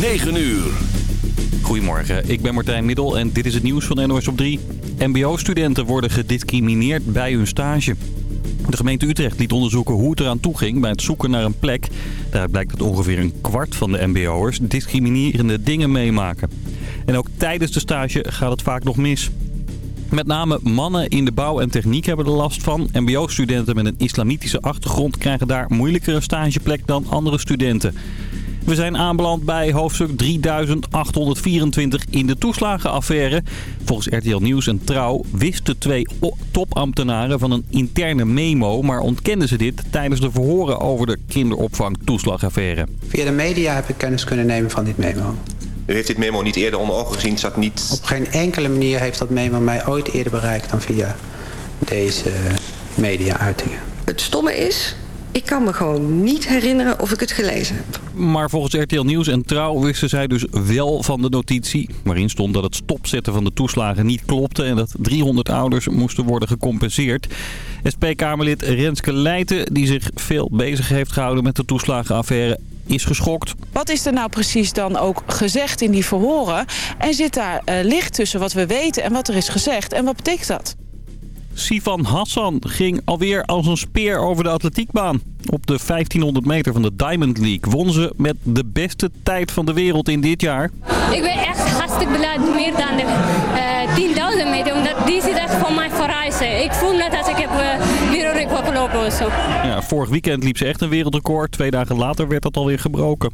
9 uur. Goedemorgen, ik ben Martijn Middel en dit is het nieuws van NOS op 3. MBO-studenten worden gediscrimineerd bij hun stage. De gemeente Utrecht liet onderzoeken hoe het eraan toe ging bij het zoeken naar een plek. Daaruit blijkt dat ongeveer een kwart van de mbo'ers discriminerende dingen meemaken. En ook tijdens de stage gaat het vaak nog mis. Met name mannen in de bouw en techniek hebben er last van. MBO-studenten met een islamitische achtergrond krijgen daar moeilijkere stageplek dan andere studenten. We zijn aanbeland bij hoofdstuk 3824 in de toeslagenaffaire. Volgens RTL Nieuws en Trouw wisten twee topambtenaren van een interne memo... maar ontkenden ze dit tijdens de verhoren over de kinderopvang-toeslagaffaire. Via de media heb ik kennis kunnen nemen van dit memo. U heeft dit memo niet eerder onder ogen gezien? Zat niet... Op geen enkele manier heeft dat memo mij ooit eerder bereikt dan via deze media-uitingen. Het stomme is, ik kan me gewoon niet herinneren of ik het gelezen heb. Maar volgens RTL Nieuws en Trouw wisten zij dus wel van de notitie... waarin stond dat het stopzetten van de toeslagen niet klopte... en dat 300 ouders moesten worden gecompenseerd. SP-Kamerlid Renske Leijten, die zich veel bezig heeft gehouden met de toeslagenaffaire is geschokt. Wat is er nou precies dan ook gezegd in die verhoren? En zit daar uh, licht tussen wat we weten en wat er is gezegd? En wat betekent dat? Sifan Hassan ging alweer als een speer over de atletiekbaan. Op de 1500 meter van de Diamond League won ze met de beste tijd van de wereld in dit jaar. Ik ben echt hartstikke blij meer dan de uh, 10.000 meter, omdat die zit echt voor mij verrijzen. Ik voel net als ik heb uh, wereldrecord gelopen of zo. Ja, vorig weekend liep ze echt een wereldrecord. Twee dagen later werd dat alweer gebroken.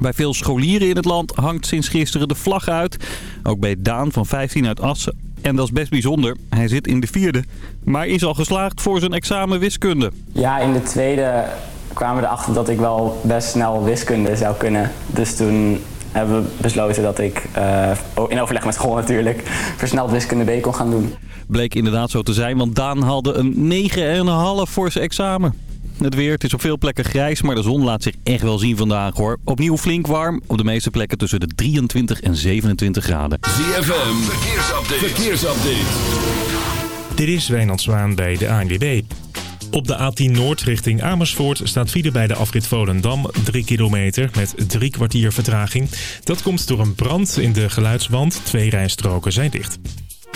Bij veel scholieren in het land hangt sinds gisteren de vlag uit. Ook bij Daan van 15 uit Assen en dat is best bijzonder. Hij zit in de vierde, maar is al geslaagd voor zijn examen wiskunde. Ja, in de tweede kwamen we erachter dat ik wel best snel wiskunde zou kunnen. Dus toen hebben we besloten dat ik, uh, in overleg met school natuurlijk, versneld wiskunde B kon gaan doen. Bleek inderdaad zo te zijn, want Daan haalde een 9,5 voor zijn examen. Het weer, het is op veel plekken grijs, maar de zon laat zich echt wel zien vandaag hoor. Opnieuw flink warm, op de meeste plekken tussen de 23 en 27 graden. ZFM, verkeersupdate. verkeersupdate. Dit is Wijnand Zwaan bij de ANWB. Op de A10 Noord richting Amersfoort staat file bij de afrit Volendam 3 kilometer met drie kwartier vertraging. Dat komt door een brand in de geluidsband. Twee rijstroken zijn dicht.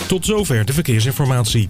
Tot zover de verkeersinformatie.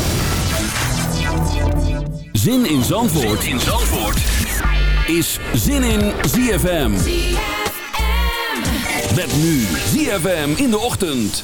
Zin in Zandvoort, in Zandvoort. is Zin in ZFM. Met nu ZFM in de ochtend.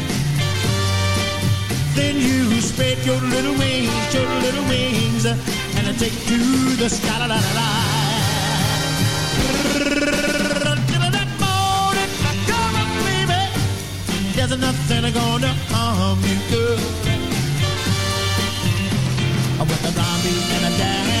Then you spread your little wings, your little wings, and I take to the sky. La, la, la, la. Until that morning, come on, baby. There's nothing gonna harm you, girl. With a zombie and a dance.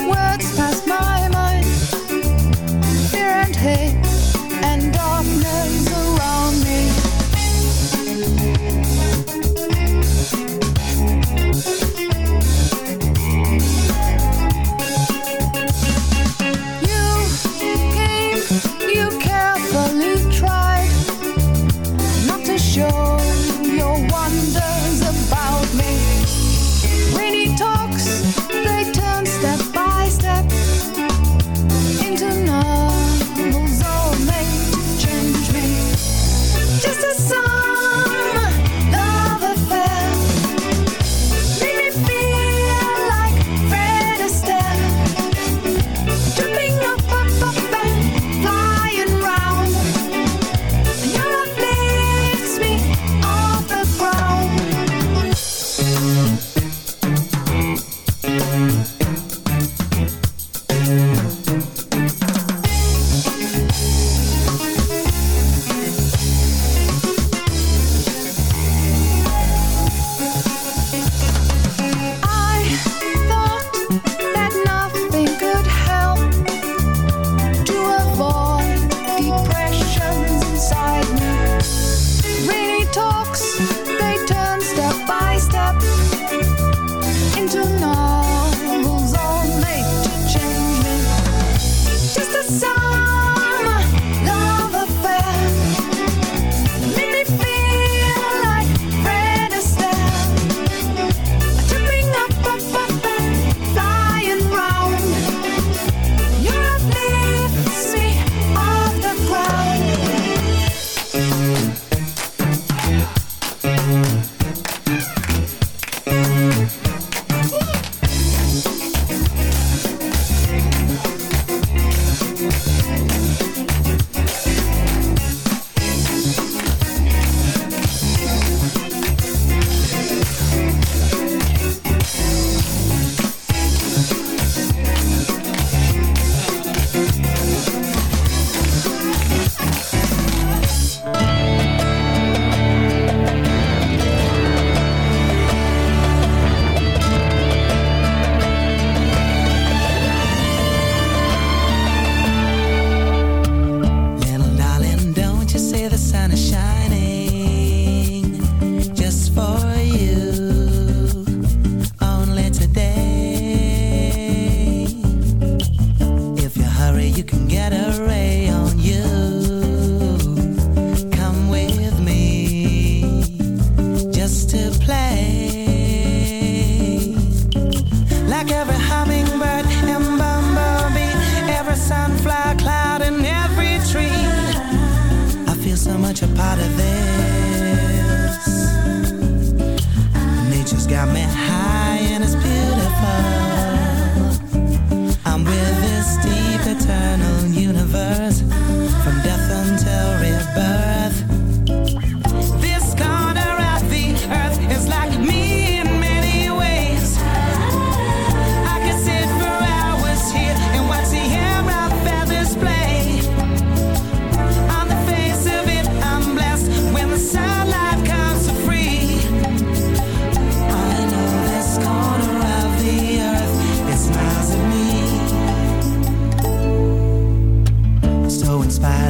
words past my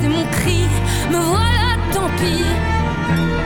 c'est mon cri. Me voilà, tant pis.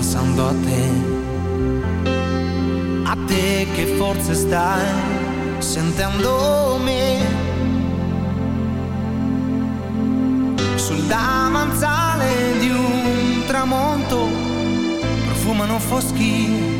pensando a te, a te che forse stai sentendo me. Sul davanzale di un tramonto profumano foschie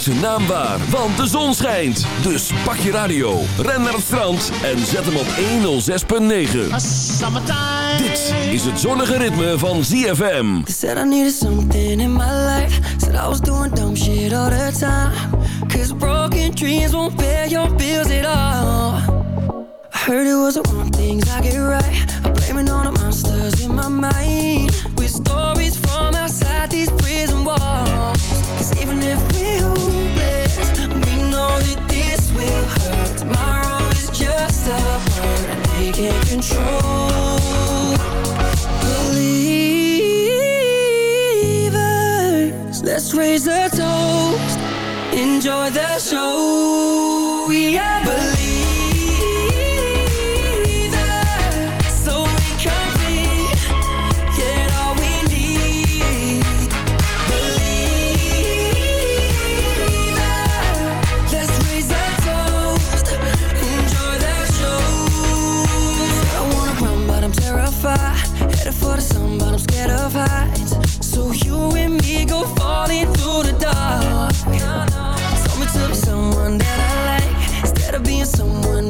Zijn naam waar, want de zon schijnt. Dus pak je radio, ren naar het strand en zet hem op 106.9. Dit is het zonnige ritme van ZFM. They said I needed something in my life. Said I was doing dumb shit all the time. Cause broken dreams won't pay your bills at all. I heard it was the wrong things I get right. I'm blaming all the monsters in my mind. Can't control. Believers, let's raise a toast. Enjoy the show. We believers. For the sun, but I'm scared of heights. So you and me go falling through the dark. Told me to be someone that I like instead of being someone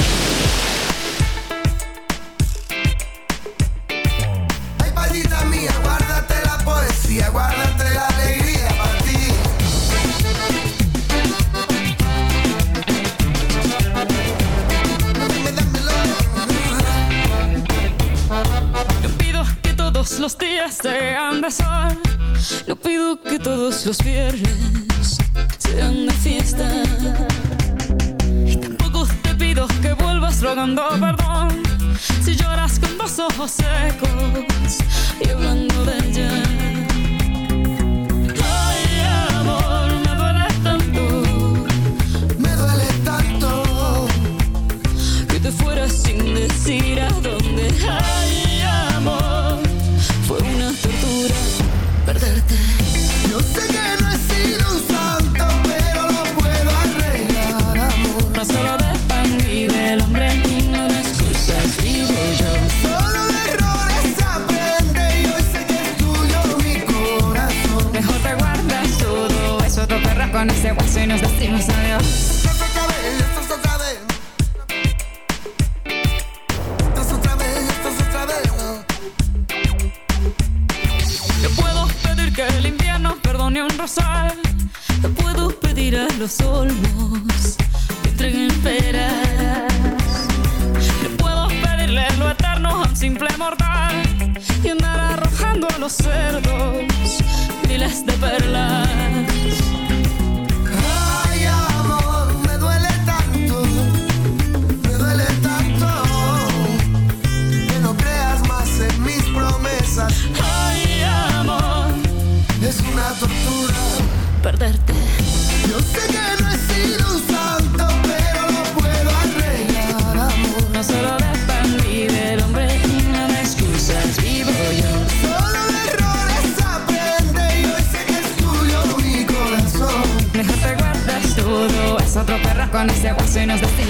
No Lo pido que todos los viernes sean de fiesta. Y tampoco te pido que vuelvas rogando perdón. Si lloras con los ojos secos y hablando de ella. los olmos que entreguen peras. No puedo pedirle lo eterno a un simple mortal y andar arrojando a los cerdos miles de perlas.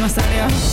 Rosario.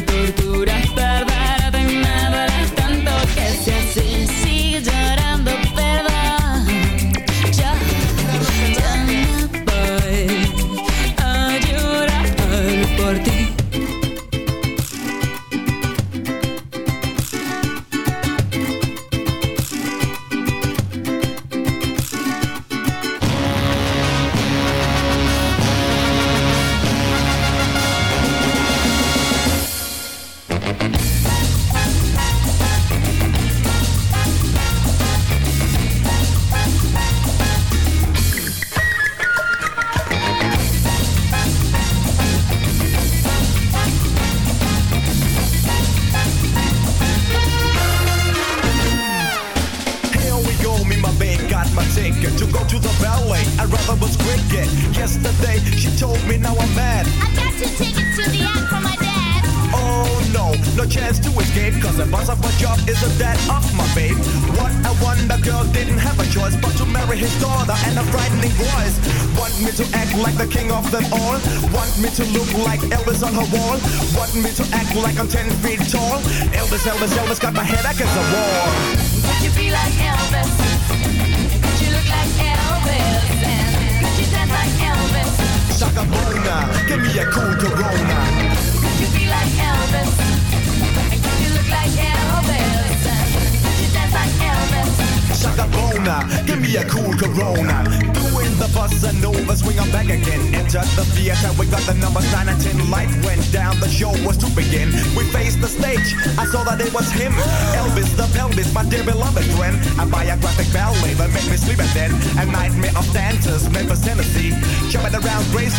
tortura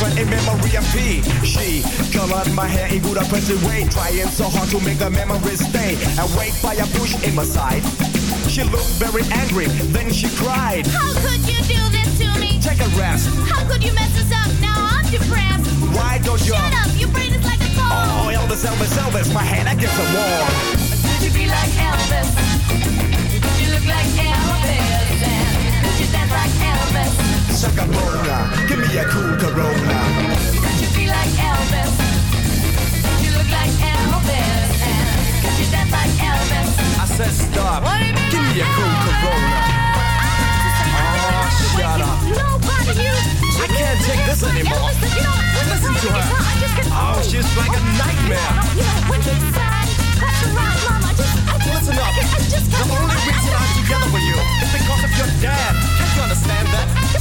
Graceland in memory of P. She colored my hair in good oppressive way, trying so hard to make the memories stay. Awake by a bush in my side. She looked very angry, then she cried. How could you do this to me? Take a rest. How could you mess us up? Now I'm depressed. Why don't you? Shut up, your brain is like a phone. Oh, Elvis, Elvis, Elvis, my hand against the wall. Could you be like Elvis? Could you look like Elvis? And could you dance like Elvis? Suck a Corona, give me a cool Corona. Could you be like Elvis? Could you look like Elvis? And could you dance like Elvis? I said stop. What do you mean Give me a cool Corona. Oh, shut up. Nobody you. I can't take this anymore. You know, Listen to her. I just Oh, she's like a nightmare. You know, when he said, cut the right, mom, I just, I just, Listen up. I, I just The only reason I'm together with you is because of your dad. Can't you understand that?